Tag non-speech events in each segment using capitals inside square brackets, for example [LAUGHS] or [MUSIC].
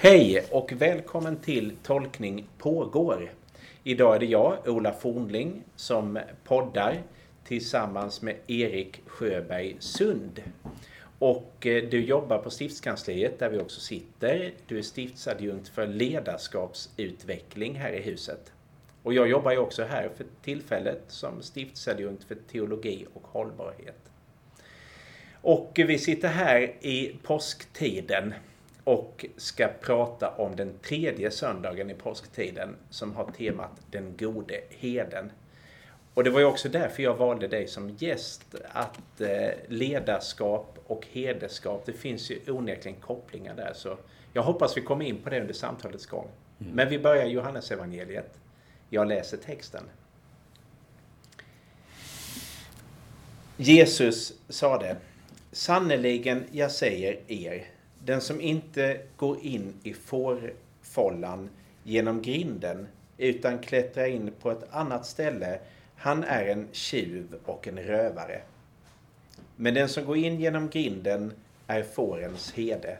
Hej och välkommen till Tolkning pågår. Idag är det jag, Ola Fornling, som poddar tillsammans med Erik Sjöberg Sund. Och eh, du jobbar på stiftskansliet där vi också sitter. Du är stiftsadjunkt för ledarskapsutveckling här i huset. Och jag jobbar ju också här för tillfället som stiftsadjunkt för teologi och hållbarhet. Och vi sitter här i påsktiden och ska prata om den tredje söndagen i påsktiden som har temat Den gode heden. Och det var ju också därför jag valde dig som gäst. Att eh, ledarskap och hederskap, det finns ju onekligen kopplingar där. Så jag hoppas vi kommer in på det under samtalets gång. Mm. Men vi börjar Johannes evangeliet. Jag läser texten. Jesus sade Sannerligen, jag säger er, den som inte går in i fårfållan genom grinden utan klättrar in på ett annat ställe, han är en tjuv och en rövare. Men den som går in genom grinden är fårens hede.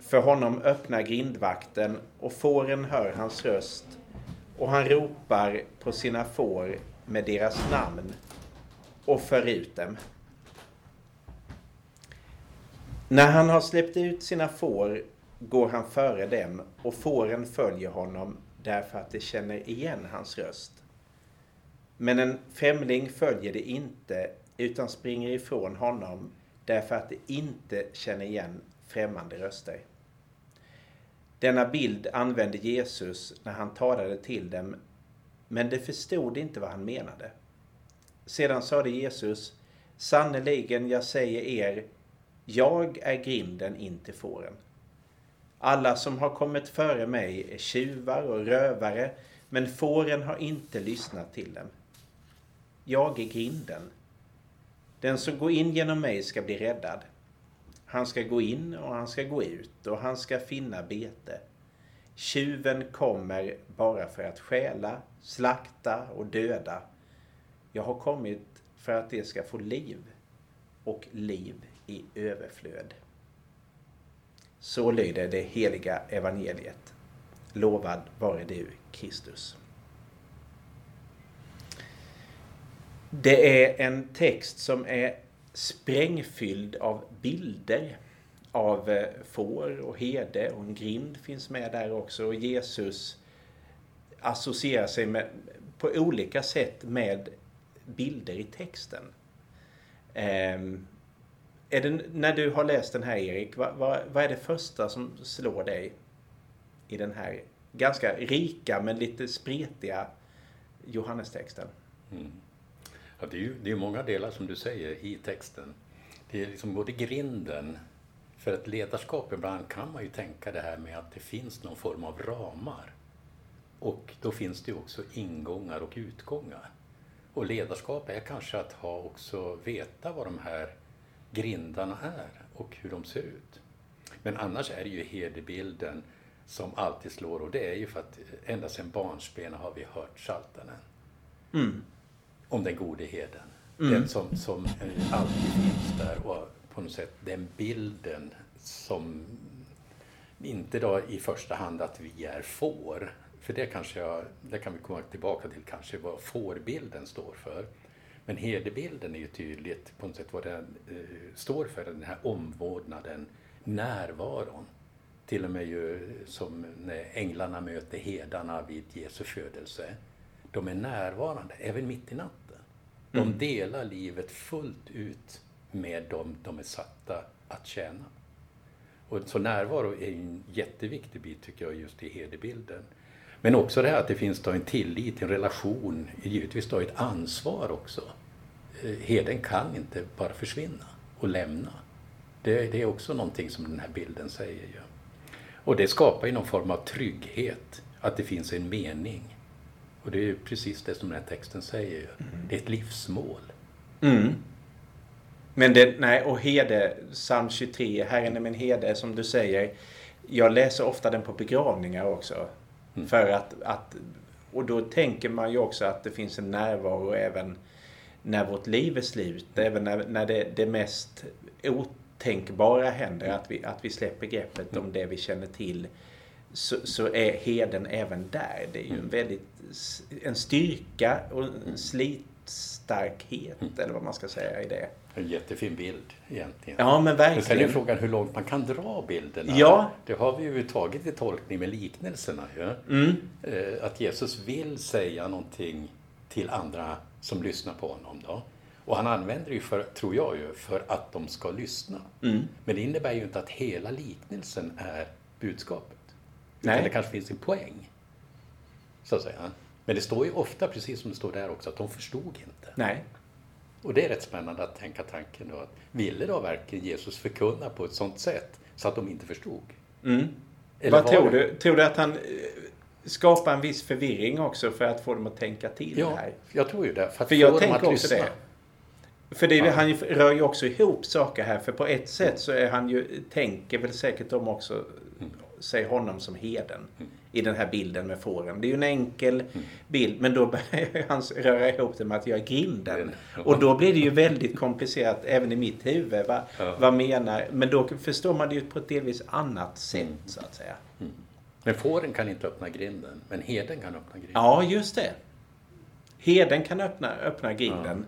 För honom öppnar grindvakten och fåren hör hans röst och han ropar på sina får med deras namn och för ut dem. När han har släppt ut sina får går han före dem och fåren följer honom därför att de känner igen hans röst. Men en främling följer det inte utan springer ifrån honom därför att de inte känner igen främmande röster. Denna bild använde Jesus när han talade till dem, men de förstod inte vad han menade. Sedan sade Jesus, sannerligen jag säger er, jag är grinden in till fåren. Alla som har kommit före mig är tjuvar och rövare, men fåren har inte lyssnat till dem. Jag är grinden. Den som går in genom mig ska bli räddad. Han ska gå in och han ska gå ut och han ska finna bete. Tjuven kommer bara för att stjäla, slakta och döda. Jag har kommit för att det ska få liv och liv i överflöd. Så lyder det heliga evangeliet. Lovad vare du, Kristus. Det är en text som är sprängfylld av bilder av eh, får och herde och en grind finns med där också. Och Jesus associerar sig med, på olika sätt med bilder i texten. Ehm, är det, när du har läst den här Erik, vad, vad, vad, är det första som slår dig i den här ganska rika men lite spretiga Johannestexten? Mm. Ja, det är ju det är många delar som du säger i texten. Det är liksom både grinden, för ett ledarskap ibland kan man ju tänka det här med att det finns någon form av ramar. Och då finns det ju också ingångar och utgångar. Och ledarskap är kanske att ha också veta vad de här grindarna är och hur de ser ut. Men annars är det ju herdebilden som alltid slår och det är ju för att ända sedan barnsben har vi hört Psaltaren. Mm. Om den gode herden. Mm. Den som, som alltid finns där och på något sätt den bilden som inte då i första hand att vi är får, för det kanske jag, det kan vi komma tillbaka till kanske vad fårbilden står för. Men herdebilden är ju tydligt på något sätt vad den eh, står för, den här omvårdnaden, närvaron. Till och med ju som när änglarna möter herdarna vid Jesu födelse. De är närvarande, även mitt i natten. De mm. delar livet fullt ut med dem de är satta att tjäna. Och så närvaro är en jätteviktig bit tycker jag just i herdebilden. Men också det här att det finns då en tillit, en relation, givetvis då ett ansvar också. Eh, Heden kan inte bara försvinna och lämna. Det, det, är också någonting som den här bilden säger. Ja. Och det skapar ju någon form av trygghet, att det finns en mening. Och det är ju precis det som den här texten säger. Mm. Det är ett livsmål. Mm. Men det, nej, och hede, psalm 23, Herren är min hede, som du säger. Jag läser ofta den på begravningar också. Mm. För att, att, och då tänker man ju också att det finns en närvaro även när vårt liv är slut. Även när, när det, det mest otänkbara händer, att vi, att vi släpper greppet om det vi känner till, så, så är heden även där. Det är ju en väldigt en styrka och en slitstarkhet, eller vad man ska säga i det. En jättefin bild egentligen. Ja, men verkligen. Sen är frågan hur långt man kan dra bilderna. Ja. Det har vi ju tagit i tolkning med liknelserna. Ja? Mm. Eh, Att Jesus vill säga någonting till andra som lyssnar på honom. Då. Och han använder det för, tror jag, ju, för att de ska lyssna. Mm. Men det innebär ju inte att hela liknelsen är budskapet. Nej. Utan det kanske finns en poäng. Så att säga. Men det står ju ofta, precis som det står där också, att de förstod inte. Nej. Och det är rätt spännande att tänka tanken då att ville då verkligen Jesus förkunna på ett sånt sätt så att de inte förstod? Mm. Eller Vad tror du? Tror du att han skapar en viss förvirring också för att få dem att tänka till Ja, här? jag tror ju det. För, För jag tänker också lyssna. det. För det, Ja. han rör ju också ihop saker här. För på ett sätt så är han ju, tänker väl säkert de också sig honom som heden i den här bilden med fåren. Det är ju en enkel bild men då [LAUGHS] börjar han röra ihop det med att jag är grinden. Ja. Och då blir det ju väldigt komplicerat även i mitt huvud. Va, Ja. Vad menar... Men då förstår man det ju på ett delvis annat sätt Mm. så att säga. Men fåren kan inte öppna grinden, men heden kan öppna grinden. Ja, just det. Heden kan öppna, öppna grinden.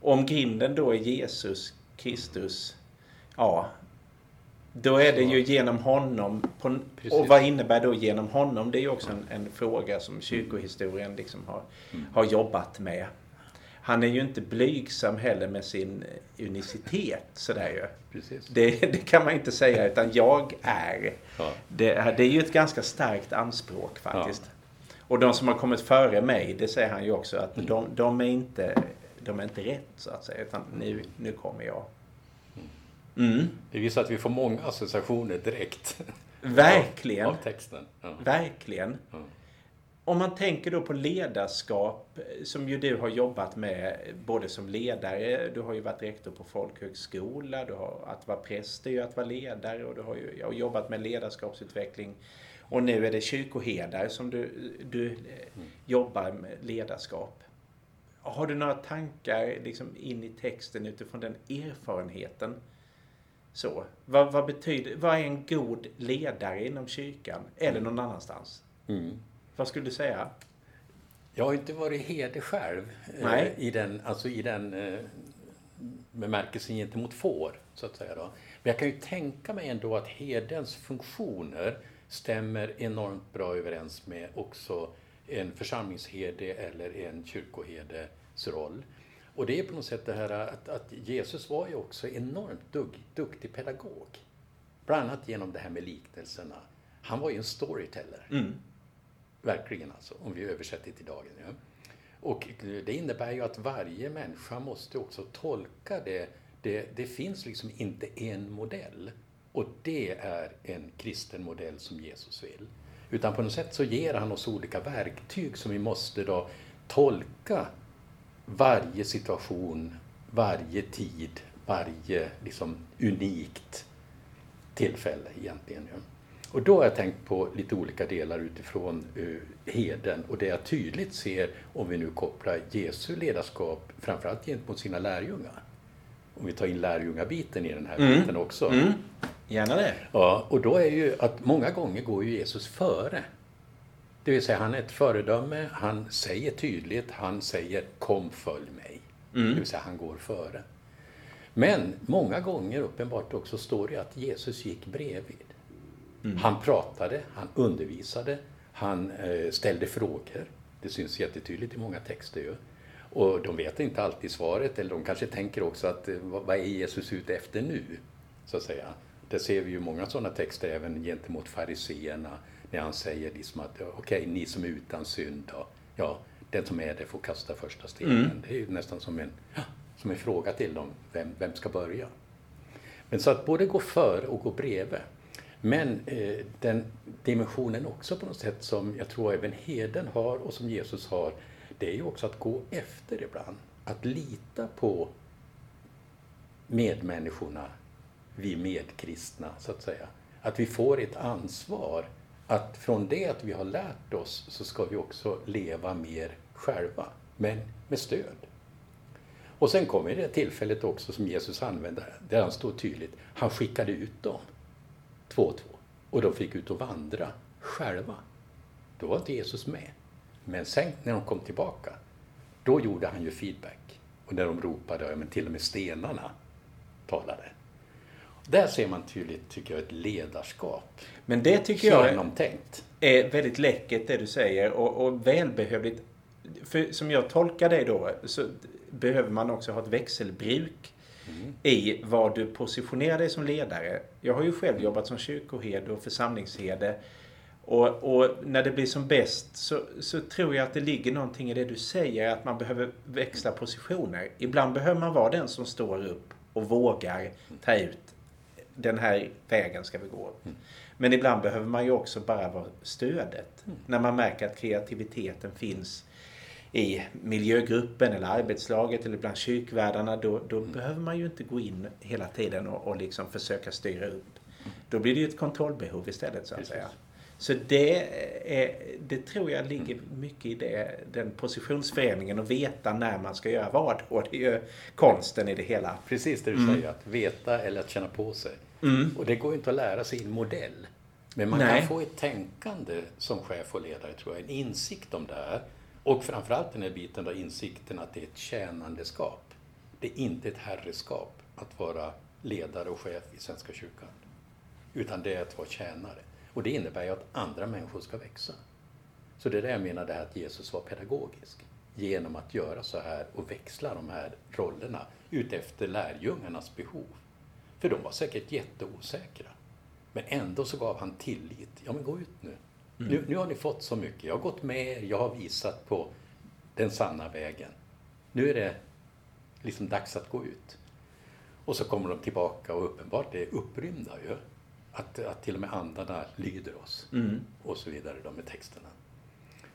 Om grinden då är Jesus Kristus, ja, då är det ju genom honom. På, och vad innebär då genom honom? Det är ju också en, en fråga som kyrkohistorien liksom har, Mm. har jobbat med. Han är ju inte blygsam heller med sin unicitet sådär ju. Precis. Det, det kan man inte säga utan jag är. Ja. Det, det är ju ett ganska starkt anspråk faktiskt. Och de som har kommit före mig, det säger han ju också, att Mm. de, de, är, inte, de är inte rätt så att säga. Utan nu, nu kommer jag. Mm. Det visar att vi får många associationer direkt. Verkligen. Av, av texten. Ja. Verkligen. Om man tänker då på ledarskap som ju du har jobbat med både som ledare, du har ju varit rektor på folkhögskola, du har att vara präst är ju att vara ledare och du har ju har jobbat med ledarskapsutveckling och nu är det kyrkoherdar som du, du eh, jobbar med ledarskap. Har du några tankar liksom in i texten utifrån den erfarenheten? Så, vad, vad betyder, vad är en god ledare inom kyrkan eller någon annanstans? Mm. Vad skulle du säga? Jag har inte varit herde själv Nej. eh, i den, alltså i den eh, bemärkelsen gentemot får, så att säga. Då. Men jag kan ju tänka mig ändå att herdens funktioner stämmer enormt bra överens med också en församlingsherde eller en kyrkoherdes roll. Och det är på något sätt det här att, att Jesus var ju också enormt dug, duktig pedagog. Bland annat genom det här med liknelserna. Han var ju en storyteller. Mm. Verkligen alltså, om vi översätter till dagen. Ja. Och det innebär ju att varje människa måste också tolka det. Det, det finns liksom inte en modell. Och det är en kristen modell som Jesus vill. Utan på något sätt så ger han oss olika verktyg som vi måste då tolka varje situation, varje tid, varje liksom unikt tillfälle egentligen. Ja. Och då har jag tänkt på lite olika delar utifrån uh, heden och det jag tydligt ser om vi nu kopplar Jesu ledarskap framförallt gentemot sina lärjungar. Om vi tar in lärjungabiten i den här Mm. biten också. Mm. Gärna det. Ja, och då är ju att många gånger går ju Jesus före. Det vill säga han är ett föredöme, han säger tydligt, han säger kom följ mig. Mm. Det vill säga han går före. Men många gånger uppenbart också står det att Jesus gick bredvid. Han pratade, han undervisade, han eh, ställde frågor. Det syns jättetydligt i många texter ju. Och de vet inte alltid svaret, eller de kanske tänker också att eh, vad är Jesus ute efter nu? Så att säga. Där ser vi ju många sådana texter även gentemot fariseerna när han säger liksom att ja, okej, ni som är utan synd, då, ja, den som är det får kasta första stenen. Mm. Det är ju nästan som en, som en fråga till dem, vem, vem ska börja? Men så att både gå före och gå bredvid. Men eh, den dimensionen också på något sätt som jag tror även heden har och som Jesus har, det är ju också att gå efter ibland. Att lita på medmänniskorna, vi medkristna så att säga. Att vi får ett ansvar att från det att vi har lärt oss så ska vi också leva mer själva, men med stöd. Och sen kommer det tillfället också som Jesus använder, där han står tydligt. Han skickade ut dem, två och två, och de fick ut och vandra själva. Då var inte Jesus med. Men sen när de kom tillbaka, då gjorde han ju feedback. Och när de ropade, men till och med stenarna talade. Där ser man tydligt, tycker jag, ett ledarskap. Men det tycker jag Genomtänkt. är väldigt läckert det du säger och, och välbehövligt. För som jag tolkar det då så behöver man också ha ett växelbruk i vad du positionerar dig som ledare. Jag har ju själv jobbat som kyrkoherde och församlingsherde. Och, och när det blir som bäst så, så tror jag att det ligger någonting i det du säger, att man behöver växla positioner. Ibland behöver man vara den som står upp och vågar ta ut den här vägen ska vi gå. Men ibland behöver man ju också bara vara stödet. När man märker att kreativiteten finns i miljögruppen eller arbetslaget eller bland kyrkvärdarna. Då, då behöver man ju inte gå in hela tiden och, och liksom försöka styra upp. Då blir det ju ett kontrollbehov istället så att Precis. säga. Så det, är, det tror jag ligger mycket i det, den positionsförändringen och veta när man ska göra vad. Och det är ju konsten i det hela. Precis det du säger, att veta eller att känna på sig. Och det går ju inte att lära sig i en modell. Men man Nej. kan få ett tänkande som chef och ledare, tror jag. En insikt om det här. Och framförallt den här biten då insikten att det är ett tjänandeskap. Det är inte ett herreskap att vara ledare och chef i Svenska kyrkan. Utan det är att vara tjänare. Och det innebär ju att andra människor ska växa. Så det är det jag menar, det här att Jesus var pedagogisk. Genom att göra så här och växla de här rollerna utefter lärjungarnas behov. För de var säkert jätteosäkra. Men ändå så gav han tillit. Ja, men gå ut nu. Nu, nu har ni fått så mycket. Jag har gått med er, jag har visat på den sanna vägen. Nu är det liksom dags att gå ut. Och så kommer de tillbaka och uppenbart är upprymda ju. Att, att till och med andarna lyder oss. Och så vidare då med texterna.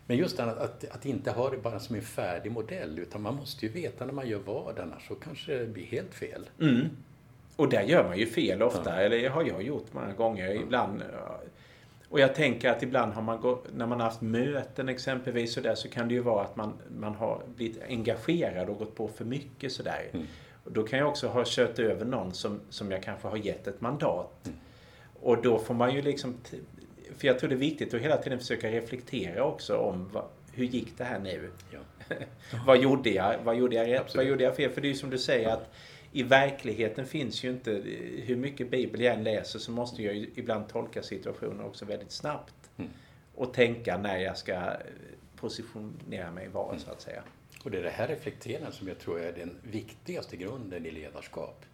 Men just det här att, att inte ha det bara som en färdig modell utan man måste ju veta när man gör vad annars så kanske det blir helt fel. Mm. Och där gör man ju fel ofta, eller har jag gjort många gånger. Ibland, ja. Och jag tänker att ibland har man gått, när man har haft möten exempelvis så, där, så kan det ju vara att man, man har blivit engagerad och gått på för mycket sådär. Och då kan jag också ha kört över någon som, som jag kanske har gett ett mandat. Och då får man ju liksom... För jag tror det är viktigt att hela tiden försöka reflektera också om vad, hur gick det här nu? Ja. [LAUGHS] vad gjorde jag? Vad gjorde jag rätt? Absolut. Vad gjorde jag fel? För det är ju som du säger att i verkligheten finns ju inte, hur mycket bibel jag än läser så måste jag ibland tolka situationer också väldigt snabbt. Mm. Och tänka när jag ska positionera mig var så att säga. Och det är det här reflekterandet som jag tror är den viktigaste grunden i ledarskap.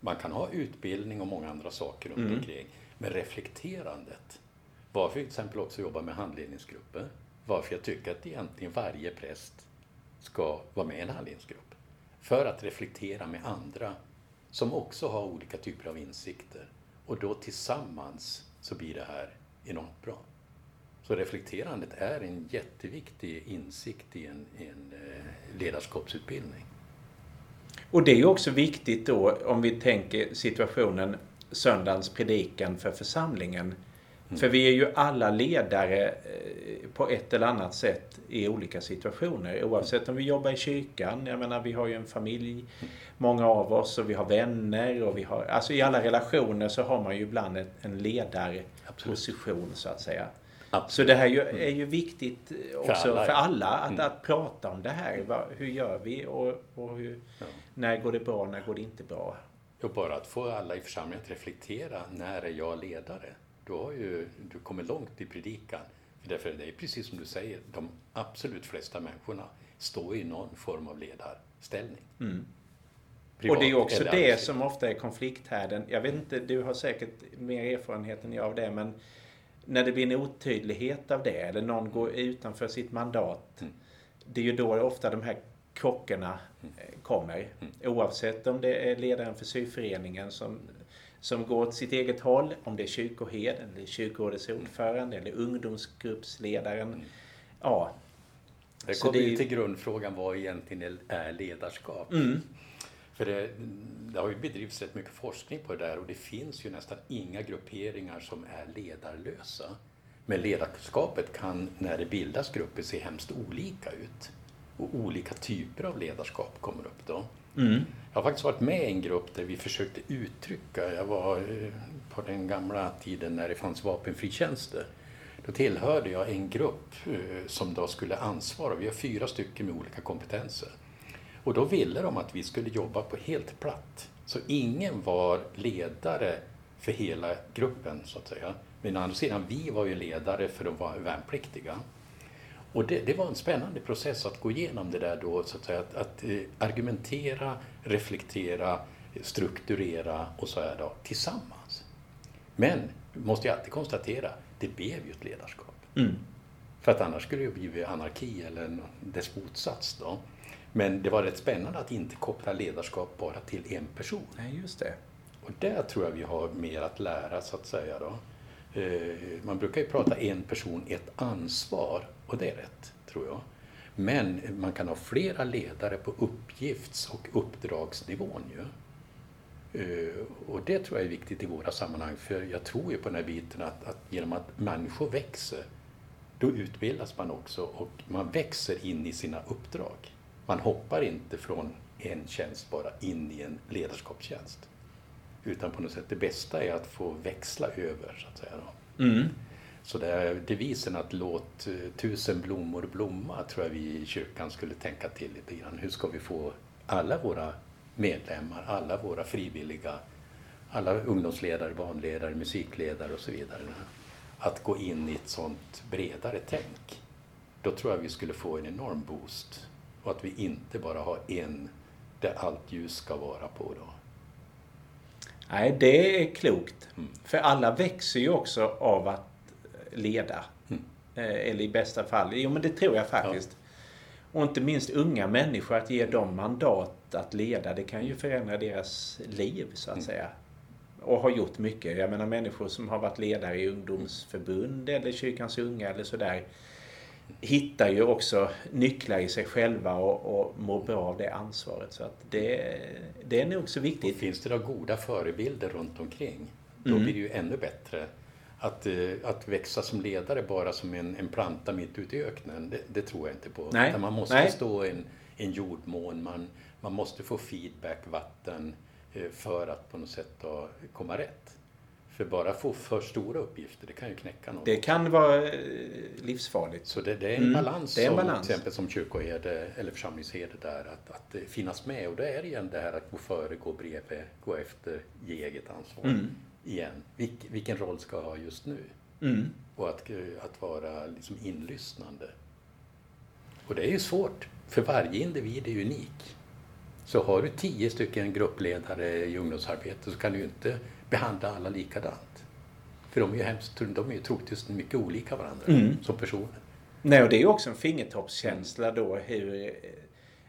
Man kan ha utbildning och många andra saker runt Mm. omkring. Men reflekterandet. Varför jag till exempel också jobbar med handledningsgrupper. Varför jag tycker att egentligen varje präst ska vara med i en handledningsgrupp. För att reflektera med andra som också har olika typer av insikter. Och då tillsammans så blir det här enormt bra. Så reflekterandet är en jätteviktig insikt i en, i en eh, ledarskapsutbildning. Och det är ju också viktigt då om vi tänker situationen söndagens predikan för församlingen. För vi är ju alla ledare eh, på ett eller annat sätt i olika situationer. Oavsett om vi jobbar i kyrkan, jag menar vi har ju en familj, många av oss, och vi har vänner och vi har, alltså i alla relationer så har man ju ibland en ledarposition så att säga. Så det här ju, är ju viktigt också alla, för alla, att, att prata om det här. Hur gör vi och, och hur, Ja. när går det bra, när går det inte bra? Och bara att få alla i församlingen att reflektera, när är jag ledare? Då har ju du kommit långt i predikan. För därför är det precis som du säger, de absolut flesta människorna står i någon form av ledarställning. Mm. Privat och det är ju också det som ofta är konflikthärden. Jag vet inte, du har säkert mer erfarenhet än jag av det, men när det blir en otydlighet av det, eller någon går utanför sitt mandat, Mm. det är ju då ofta de här krockarna eh, kommer. Oavsett om det är ledaren för syföreningen som, som går åt sitt eget håll, om det är kyrkoherden, eller kyrkorådets ordförande, eller ungdomsgruppsledaren. Ja, Det kommer det till grundfrågan vad egentligen är ledarskap. Mm. För det, det har ju bedrivits rätt mycket forskning på det där och det finns ju nästan inga grupperingar som är ledarlösa. Men ledarskapet kan, när det bildas grupper, se hemskt olika ut. Och olika typer av ledarskap kommer upp då. Mm. Jag har faktiskt varit med i en grupp där vi försökte uttrycka, jag var eh, på den gamla tiden när det fanns vapenfritjänster. Då tillhörde jag en grupp eh, som då skulle ansvara, vi har fyra stycken med olika kompetenser. Och då ville de att vi skulle jobba på helt platt. Så ingen var ledare för hela gruppen så att säga. Men å andra sidan, vi var ju ledare för de värnpliktiga. Och det, det, var en spännande process att gå igenom det där då, så att, säga, att, att eh, argumentera, reflektera, strukturera och så här då, tillsammans. Men, måste jag alltid konstatera, det blev ju ett ledarskap. Mm. För att annars skulle det ju blivit anarki eller dess motsats då. Men det var rätt spännande att inte koppla ledarskap bara till en person. Nej, just det. Och där tror jag vi har mer att lära så att säga då. Eh, man brukar ju prata en person, ett ansvar och det är rätt, tror jag. Men man kan ha flera ledare på uppgifts och uppdragsnivån ju. Eh, och det tror jag är viktigt i våra sammanhang, för jag tror ju på den här biten att, att genom att människor växer, då utbildas man också och man växer in i sina uppdrag. Man hoppar inte från en tjänst bara in i en ledarskapstjänst. Utan på något sätt, det bästa är att få växla över, så att säga. Mm. Så det är devisen att låt eh, tusen blommor blomma tror jag vi i kyrkan skulle tänka till lite grann. Hur ska vi få alla våra medlemmar, alla våra frivilliga, alla ungdomsledare, barnledare, musikledare och så vidare att gå in i ett sånt bredare tänk. Då tror jag vi skulle få en enorm boost och att vi inte bara har en där allt ljus ska vara på. Då. Nej, det är klokt. Mm. För alla växer ju också av att leda. Mm. Eh, Eller i bästa fall. Jo, men det tror jag faktiskt. Och inte minst unga människor, att ge dem mandat att leda, det kan ju förändra deras liv, så att Mm. säga. Och har gjort mycket. Jag menar människor som har varit ledare i ungdomsförbund eller kyrkans unga eller sådär hittar ju också nycklar i sig själva och, och mår bra av det ansvaret. Så att det, det är nog så Och viktigt. finns det då goda förebilder runt omkring, då Mm. blir det ju ännu bättre. Att, eh, att växa som ledare bara som en, en planta mitt ute i öknen, det, det tror jag inte på. Nej. Utan man måste Nej. stå i en, en jordmån, man, man måste få feedback, vatten, eh, för att på något sätt komma rätt. För bara få för stora uppgifter, det kan ju knäcka någon. Det kan vara eh, livsfarligt. Så det, det är en Mm, balans, det är en som, balans. till exempel som kyrkoherde eller församlingsherde där, att, att eh, finnas med. Och det är igen det här att gå före, gå bredvid, gå efter, ge eget ansvar. Mm. Igen, Vilk, vilken roll ska jag ha just nu? Mm. Och att, eh, att vara liksom inlyssnande. Och det är ju svårt, för varje individ är unik. Så har du tio stycken gruppledare i ungdomsarbete så kan du ju inte behandla alla likadant. För de är ju, hemskt, de är ju troligtvis mycket olika varandra Mm. som personer. Nej, och det är ju också en fingertoppskänsla då hur,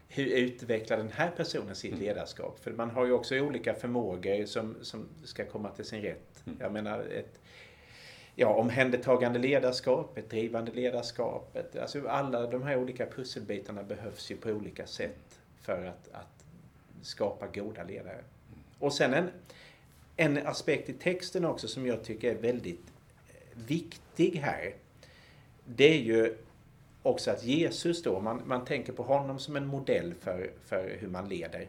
hur utvecklar den här personen sitt ledarskap? För man har ju också olika förmågor som, som ska komma till sin rätt. Mm. Jag menar ett ja, omhändertagande ledarskap, ett drivande ledarskap. Ett, alltså alla de här olika pusselbitarna behövs ju på olika sätt för att, att skapa goda ledare. Och sen en, en aspekt i texten också som jag tycker är väldigt eh, viktig här. Det är ju också att Jesus då, man, man tänker på honom som en modell för, för hur man leder.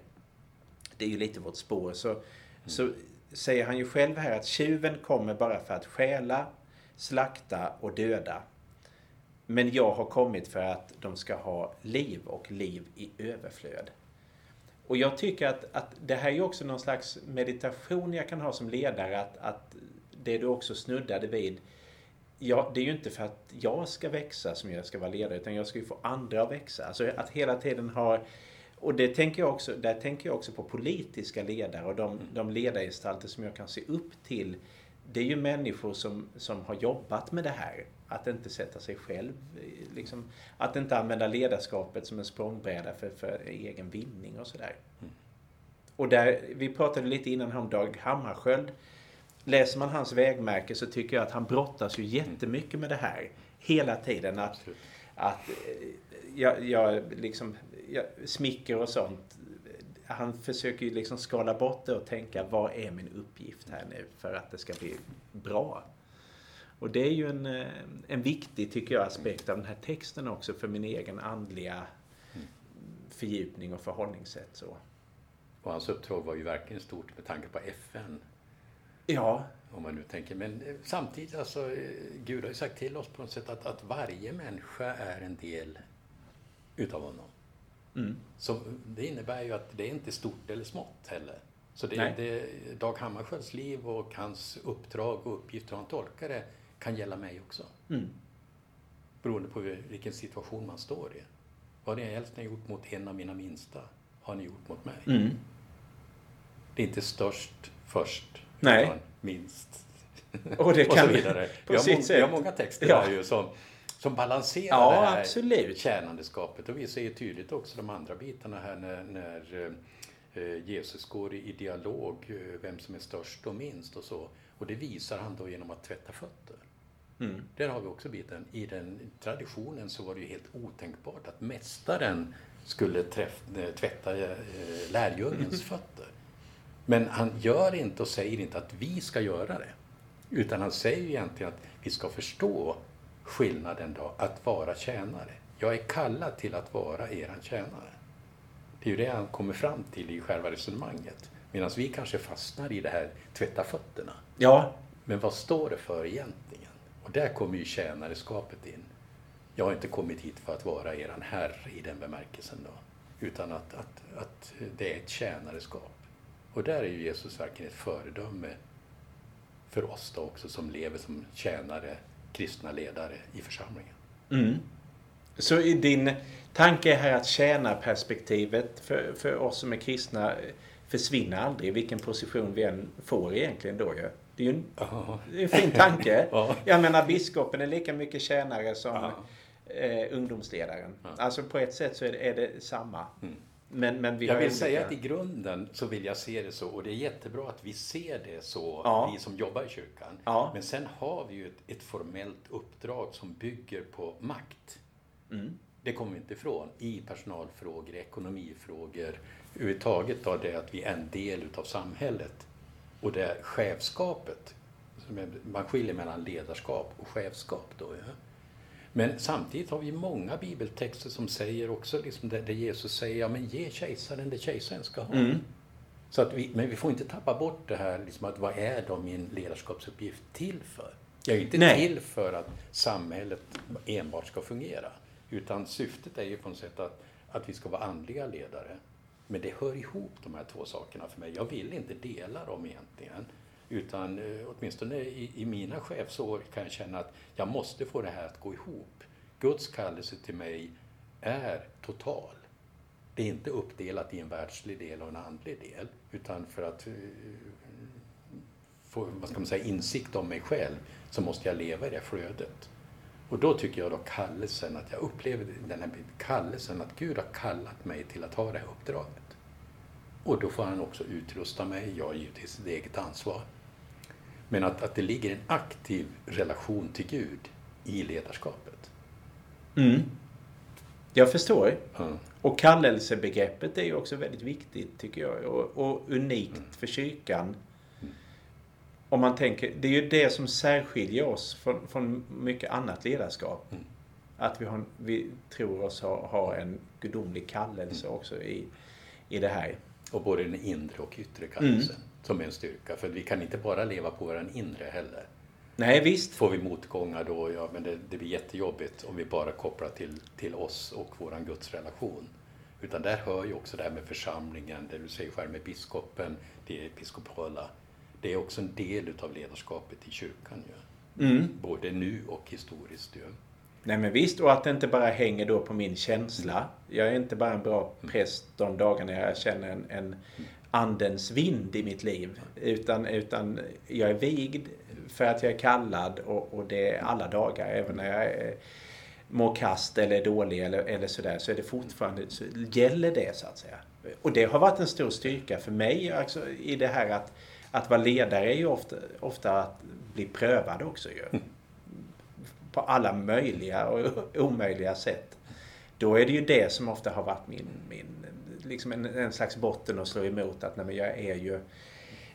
Det är ju lite vårt spår. Så, så säger han ju själv här att tjuven kommer bara för att stjäla, slakta och döda. Men jag har kommit för att de ska ha liv och liv i överflöd. Och jag tycker att, att det här är också någon slags meditation jag kan ha som ledare. Att, att det du också snuddade vid. Ja, det är ju inte för att jag ska växa som jag ska vara ledare, utan jag ska ju få andra att växa. Alltså att hela tiden ha... Och det tänker jag också, där tänker jag också på politiska ledare och de, de ledargestalter som jag kan se upp till. Det är ju människor som, som har jobbat med det här. Att inte sätta sig själv, liksom, att inte använda ledarskapet som en språngbräda för, för egen vinning och sådär. Och där, vi pratade lite innan om Dag Hammarskjöld. Läser man hans vägmärke så tycker jag att han brottas ju jättemycket med det här. Hela tiden. Att, Absolut. att eh, jag, jag liksom, jag, smicker och sånt. Han försöker ju liksom skala bort det och tänka vad är min uppgift här nu för att det ska bli bra. Och det är ju en, eh, en viktig, tycker jag, aspekt av den här texten också för min egen andliga fördjupning och förhållningssätt. Så. Och hans uppdrag var ju verkligen stort med tanke på FN. Ja. Om man nu tänker. Men eh, samtidigt, alltså, eh, Gud har ju sagt till oss på något sätt att, att varje människa är en del utav honom. Mm. Så det innebär ju att det är inte stort eller smått heller. Så det, Nej. det, Dag Hammarskjölds liv och hans uppdrag och uppgifter, hur han tolkar det, kan gälla mig också. Mm. Beroende på vilken situation man står i. Vad ni helst har gjort mot en av mina minsta, har ni gjort mot mig. Mm. Det är inte störst först, Nej. utan minst. [LAUGHS] Och det och kan så vidare. [LAUGHS] på Vi har, många, vi har många texter Ja. där ju som, som balanserar Ja, det här absolut. tjänandeskapet. Och vi ser ju tydligt också de andra bitarna här när, när eh, Jesus går i, i dialog, eh, vem som är störst och minst och så. Och det visar han då genom att tvätta fötter. Mm. Där har vi också biten. I den traditionen så var det ju helt otänkbart att mästaren skulle träff, eh, tvätta eh, lärjungens [LAUGHS] fötter. Men han gör inte och säger inte att vi ska göra det. Utan han säger ju egentligen att vi ska förstå skillnaden då, att vara tjänare. Jag är kallad till att vara eran tjänare. Det är ju det han kommer fram till i själva resonemanget. Medan vi kanske fastnar i det här tvätta fötterna. Ja. Men vad står det för egentligen? Och där kommer ju tjänareskapet in. Jag har inte kommit hit för att vara eran herre i den bemärkelsen då. Utan att, att, att det är ett tjänareskap. Och där är ju Jesus verkligen ett föredöme för oss då också som lever som tjänare, kristna ledare i församlingen. Mm. Så i din tanke här att tjänarperspektivet för, för oss som är kristna försvinner aldrig, vilken position vi än får egentligen då ju. Det är ju en, det är en fin tanke. [LAUGHS] Ja. Jag menar biskopen är lika mycket tjänare som Ja. eh, ungdomsledaren. Ja. Alltså på ett sätt så är det, är det samma. Mm. Men, men vi Jag vill olika- säga att i grunden så vill jag se det så och det är jättebra att vi ser det så, Ja. vi som jobbar i kyrkan. Ja. Men sen har vi ju ett, ett formellt uppdrag som bygger på makt. Mm. Det kommer vi inte ifrån i personalfrågor, ekonomifrågor, överhuvudtaget då det att vi är en del utav samhället. Och det chefskapet, man skiljer mellan ledarskap och chefskap då. Ja. Men samtidigt har vi många bibeltexter som säger också, liksom där Jesus säger, ja men ge kejsaren det kejsaren ska ha. Mm. Så att vi, men vi får inte tappa bort det här, liksom att vad är då min ledarskapsuppgift till för? Jag är ju inte Nej. till för att samhället enbart ska fungera. Utan syftet är ju på något sätt att, att vi ska vara andliga ledare. Men det hör ihop de här två sakerna för mig. Jag vill inte dela dem egentligen. Utan eh, åtminstone i, i mina chefsår kan jag känna att jag måste få det här att gå ihop. Guds kallelse till mig är total. Det är inte uppdelat i en världslig del och en andlig del. Utan för att eh, få vad ska man säga, insikt om mig själv så måste jag leva i det flödet. Och då tycker jag då kallelsen, att jag upplever den här kallelsen att Gud har kallat mig till att ha det här uppdraget. Och då får han också utrusta mig, jag har givetvis ett eget ansvar. Men att, att det ligger en aktiv relation till Gud i ledarskapet. Mm. Jag förstår. Ja. Och kallelsebegreppet är ju också väldigt viktigt tycker jag. Och, och unikt för kyrkan. Om man tänker, det är ju det som särskiljer oss från, från mycket annat ledarskap. Mm. Att vi, har, vi tror oss ha, ha en gudomlig kallelse också i, i det här. Och både den inre och yttre kallelsen som är en styrka. För vi kan inte bara leva på vår inre heller. Nej, visst. Får vi motgångar då, ja men det, det blir jättejobbigt om vi bara kopplar till, till oss och våran gudsrelation. Utan där hör ju också det här med församlingen, det du säger själv med biskopen, det episkopala. Det är också en del utav ledarskapet i kyrkan ju. Mm. Både nu och historiskt ju. Nej men visst, och att det inte bara hänger då på min känsla. Jag är inte bara en bra präst de dagarna jag känner en, en andens vind i mitt liv. Utan, utan jag är vigd för att jag är kallad och, och det är alla dagar. Även när jag är, mår kast eller är dålig eller, eller sådär så är det fortfarande, så gäller det så att säga. Och det har varit en stor styrka för mig alltså, i det här att, att vara ledare är ju ofta, ofta att bli prövad också ju på alla möjliga och omöjliga sätt. Då är det ju det som ofta har varit min, min liksom en, en slags botten att slå emot. Att nej, men jag är ju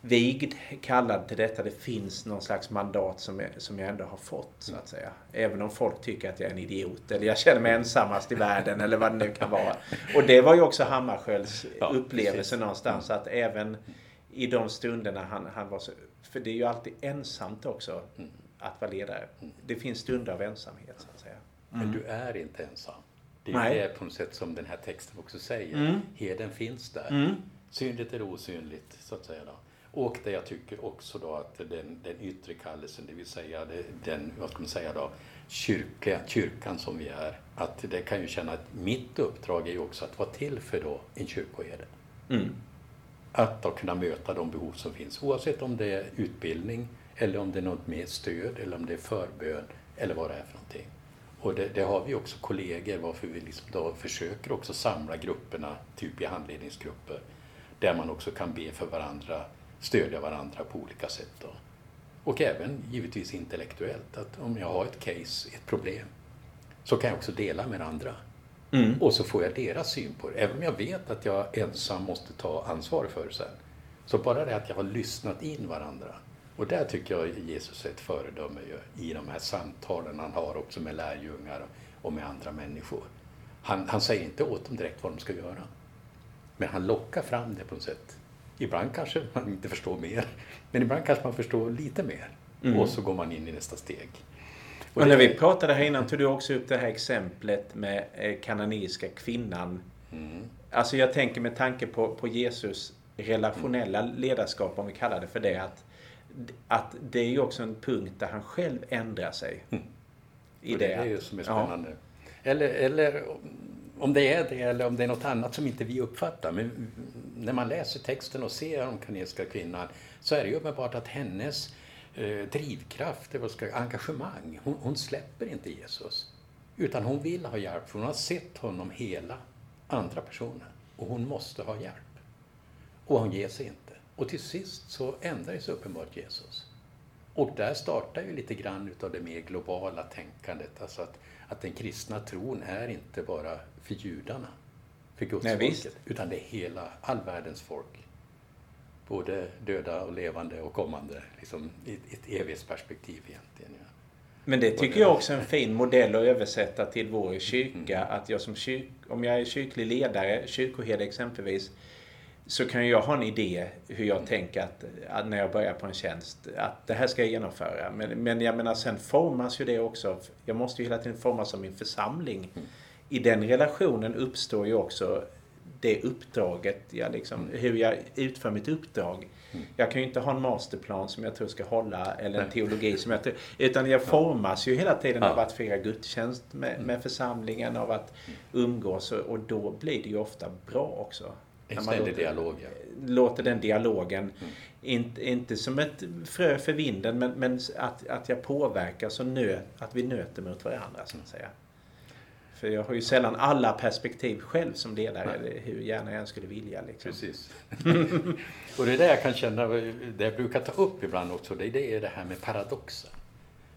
vigd, kallad till detta. Det finns någon slags mandat som jag, som jag ändå har fått så att säga. Även om folk tycker att jag är en idiot eller jag känner mig ensammast i världen eller vad det nu kan vara. Och det var ju också Hammarskjölds ja, upplevelse precis. någonstans. Att även i de stunderna han, han var så... För det är ju alltid ensamt också mm. att vara ledare. Mm. Det finns stunder av ensamhet så att säga. Mm. Men du är inte ensam. Det är Nej. det på något sätt som den här texten också säger. Mm. Heden finns där. Mm. Synligt eller osynligt, så att säga. Då. Och det jag tycker också då att den, den yttre kallelsen, det vill säga den, vad ska man säga då, kyrka, kyrkan som vi är, att det kan ju känna att mitt uppdrag är ju också att vara till för då en kyrkoherde. Mm. Att då kunna möta de behov som finns, oavsett om det är utbildning, eller om det är något mer stöd, eller om det är förbön, eller vad det är för någonting. Och det, det, har vi också kollegor varför vi liksom då försöker också samla grupperna, typ i handledningsgrupper, där man också kan be för varandra, stödja varandra på olika sätt. Då. Och även givetvis intellektuellt, att om jag har ett case, ett problem, så kan jag också dela med andra. Mm. Och så får jag deras syn på det, även om jag vet att jag ensam måste ta ansvar för det sen. Så bara det att jag har lyssnat in varandra och där tycker jag Jesus är ett föredöme ju, i de här samtalen han har också med lärjungar och med andra människor. Han, han säger inte åt dem direkt vad de ska göra. Men han lockar fram det på något sätt. Ibland kanske man inte förstår mer, men ibland kanske man förstår lite mer. Mm. Och så går man in i nästa steg. Och, och när vi pratade här innan tog du också upp det här exemplet med eh, kananiska kvinnan. Mm. Alltså jag tänker med tanke på, på Jesus relationella ledarskap, om vi kallar det för det, att att det är ju också en punkt där han själv ändrar sig. Mm. I det, det är ju som är spännande. Ja. Eller, eller om det är det eller om det är något annat som inte vi uppfattar. Men när man läser texten och ser om kanadiska kvinnan så är det ju uppenbart att hennes eh, drivkraft, vad ska, engagemang, hon, hon, släpper inte Jesus. Utan hon vill ha hjälp, för hon har sett honom hela andra personer. Och hon måste ha hjälp. Och hon ger sig inte. Och till sist så ändrades uppenbart Jesus. Och där startar ju lite grann utav det mer globala tänkandet. Alltså att, att den kristna tron är inte bara för judarna, för gudsfolket, utan det är hela, all världens folk. Både döda och levande och kommande, liksom i ett evighetsperspektiv egentligen. Ja. Men det tycker jag också är en fin modell att översätta till vår kyrka. Mm. Att jag som kyrk, om jag är kyrklig ledare, kyrkoherde exempelvis, så kan jag ha en idé hur jag tänker att, att, när jag börjar på en tjänst, att det här ska jag genomföra. Men, men jag menar sen formas ju det också. Jag måste ju hela tiden formas av min församling. Mm. I den relationen uppstår ju också det uppdraget, jag liksom, mm. hur jag utför mitt uppdrag. Mm. Jag kan ju inte ha en masterplan som jag tror ska hålla eller en teologi som jag tror... Utan jag formas ju hela tiden av att fira gudstjänst med, med mm. församlingen, av att umgås och, och då blir det ju ofta bra också. En ständig dialog, ja. Låter den dialogen, mm. inte, inte som ett frö för vinden, men, men att, att jag påverkas och nö, att vi nöter mot varandra, så att säga. För jag har ju sällan alla perspektiv själv som ledare, Nej. hur gärna jag än skulle vilja. Liksom. Precis. [LAUGHS] och det är det jag kan känna, det jag brukar ta upp ibland också, det är det här med paradoxen.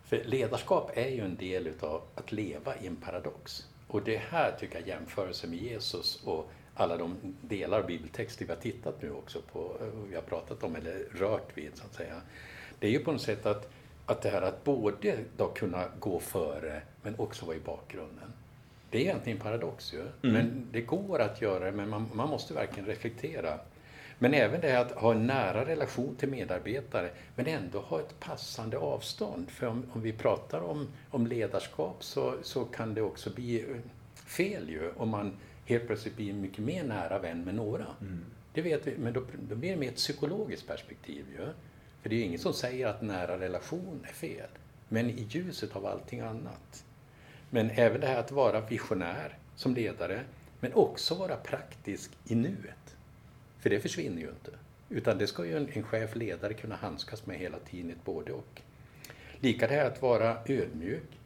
För ledarskap är ju en del utav att leva i en paradox. Och det här tycker jag jämförelsen med Jesus och alla de delar av bibeltexter vi har tittat nu också på, och vi har pratat om eller rört vid så att säga. Det är ju på något sätt att, att det här att både då kunna gå före men också vara i bakgrunden. Det är egentligen en paradox ju, mm. men det går att göra det, men man, man måste verkligen reflektera. Men även det att ha en nära relation till medarbetare, men ändå ha ett passande avstånd. För om, om vi pratar om, om ledarskap så, så kan det också bli fel ju om man helt plötsligt blir mycket mer nära vän med några. Mm. Det vet vi, men då, då blir det mer ett psykologiskt perspektiv ju. För det är ju ingen som säger att nära relation är fel. Men i ljuset av allting annat. Men även det här att vara visionär som ledare, men också vara praktisk i nuet. För det försvinner ju inte. Utan det ska ju en, en chef, ledare kunna handskas med hela tiden, ett både och. Lika det här att vara ödmjuk,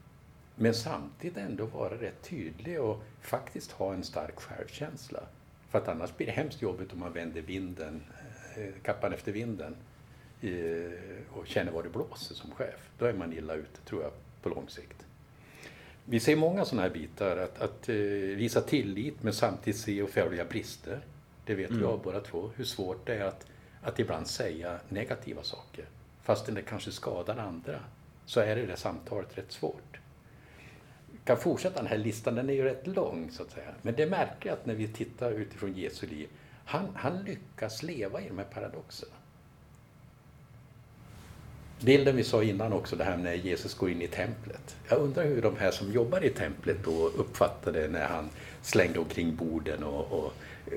men samtidigt ändå vara rätt tydlig och faktiskt ha en stark självkänsla. För att annars blir det hemskt jobbigt om man vänder vinden, eh, kappan efter vinden eh, och känner vad det blåser som chef. Då är man illa ute, tror jag, på lång sikt. Vi ser många sådana här bitar, att, att eh, visa tillit men samtidigt se och följa brister. Det vet mm. vi av båda två, hur svårt det är att, att ibland säga negativa saker. Fastän det kanske skadar andra, så är det det samtalet rätt svårt. Jag kan fortsätta den här listan, den är ju rätt lång så att säga. Men det märker att när vi tittar utifrån Jesu liv, han, han lyckas leva i de här paradoxerna. Bilden vi sa innan också, det här när Jesus går in i templet. Jag undrar hur de här som jobbar i templet då uppfattade när han slängde omkring borden och, och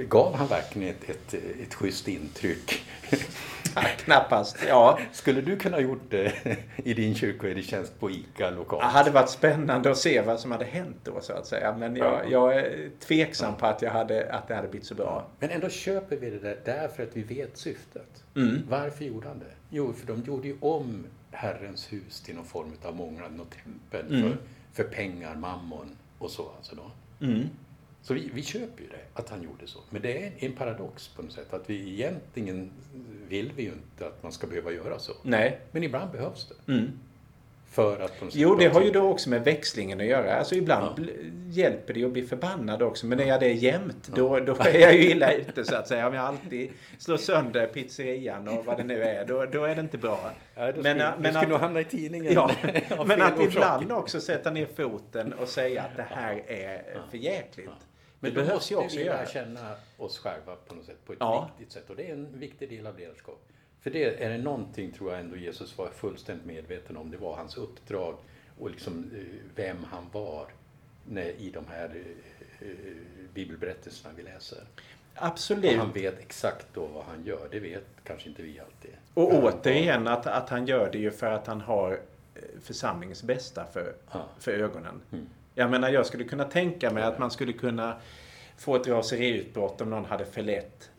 gav han verkligen ett, ett, ett schysst intryck? [LAUGHS] Knappast, ja. Skulle du kunna gjort det i din kyrkoherdetjänst på ICA lokalt? Det hade varit spännande att se vad som hade hänt då så att säga. Men jag, jag är tveksam på att, jag hade, att det hade blivit så bra. Men ändå köper vi det där därför att vi vet syftet. Mm. Varför gjorde han det? Jo, för de gjorde ju om Herrens hus till någon form av mångland och tempel Mm. för, för pengar, mammon och så. Alltså då. Mm. Så vi, vi köper ju det, att han gjorde så. Men det är en paradox på något sätt, att vi egentligen vill vi ju inte att man ska behöva göra så. Nej. Men ibland behövs det. Mm. För att sätt Jo, det har ju då också med växlingen att göra. Alltså ibland Ja. hjälper det att bli förbannad också. Men när det är jämnt, då, då är jag ju illa ute så att säga. Om jag alltid slår sönder pizzerian och vad det nu är, då, då är det inte bra. Ja, Men, skulle, men skulle att- nog hamna i tidningen. Ja, [LAUGHS] men att ibland också sätta ner foten och säga att det här är för jäkligt. Men det behövs ju också vi lära känna oss själva på något sätt, på ett Ja. riktigt sätt. Och det är en viktig del av ledarskap. För det är det någonting, tror jag ändå Jesus var fullständigt medveten om. Det var hans uppdrag och liksom eh, vem han var när, i de här eh, eh, bibelberättelserna vi läser. Och Absolut. han vet exakt då vad han gör. Det vet kanske inte vi alltid. Och var- återigen att, att han gör det ju för att han har församlingens bästa för, Ja. för ögonen. Mm. Jag menar, jag skulle kunna tänka mig att man skulle kunna få ett raseriutbrott om någon hade förlett.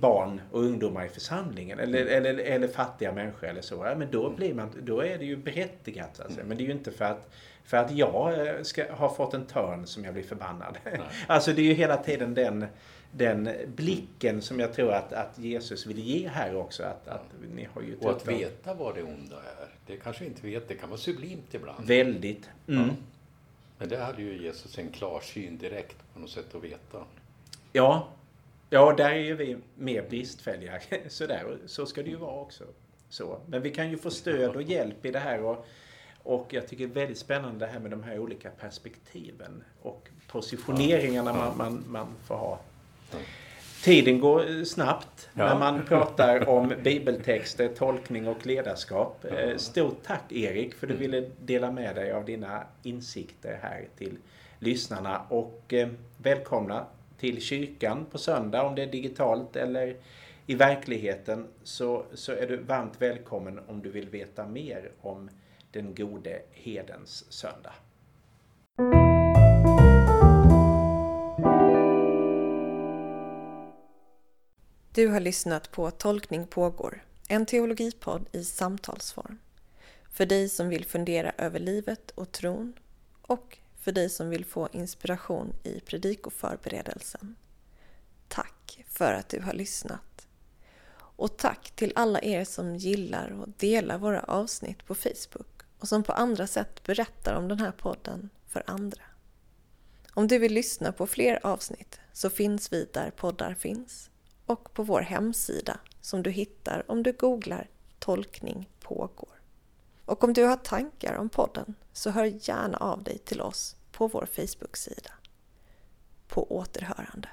Barn och ungdomar i församlingen. Eller, eller, eller fattiga människor eller så. Ja, men då, Mm. blir man, då är det ju berättigat. Så att säga. Men det är ju inte för att, för att jag eh, ska, har fått en törn som jag blir förbannad. [LAUGHS] Alltså det är ju hela tiden den, den blicken som jag tror att, att Jesus vill ge här också. Att, att ni har ju Och att veta vad det onda är, det kanske inte vet. Det kan vara sublimt ibland. Väldigt. Mm. Ja. Men det hade ju Jesus en klarsyn direkt på något sätt att veta. Ja. Ja, där är ju vi mer bristfälliga. [LAUGHS] Så, där, så ska det ju vara också. Så. Men vi kan ju få stöd och hjälp i det här. Och, och jag tycker det är väldigt spännande det här med de här olika perspektiven och positioneringarna man, man, man får ha. Tiden går eh, snabbt när man [LAUGHS] pratar om bibeltexter, tolkning och ledarskap. Eh. Stort tack Erik för du ville dela med dig av dina insikter här till lyssnarna. Och eh, välkomna till kyrkan på söndag om det är digitalt eller i verkligheten så, så är du varmt välkommen om du vill veta mer om den gode hedens söndag. Du har lyssnat på Tolkning pågår, en teologipodd i samtalsform. För dig som vill fundera över livet och tron och för dig som vill få inspiration i predikoförberedelsen. Tack för att du har lyssnat. Och tack till alla er som gillar och delar våra avsnitt på Facebook och som på andra sätt berättar om den här podden för andra. Om du vill lyssna på fler avsnitt så finns vi där poddar finns och på vår hemsida som du hittar om du googlar Tolkning pågår. Och om du har tankar om podden så hör gärna av dig till oss på vår Facebook-sida. På återhörande.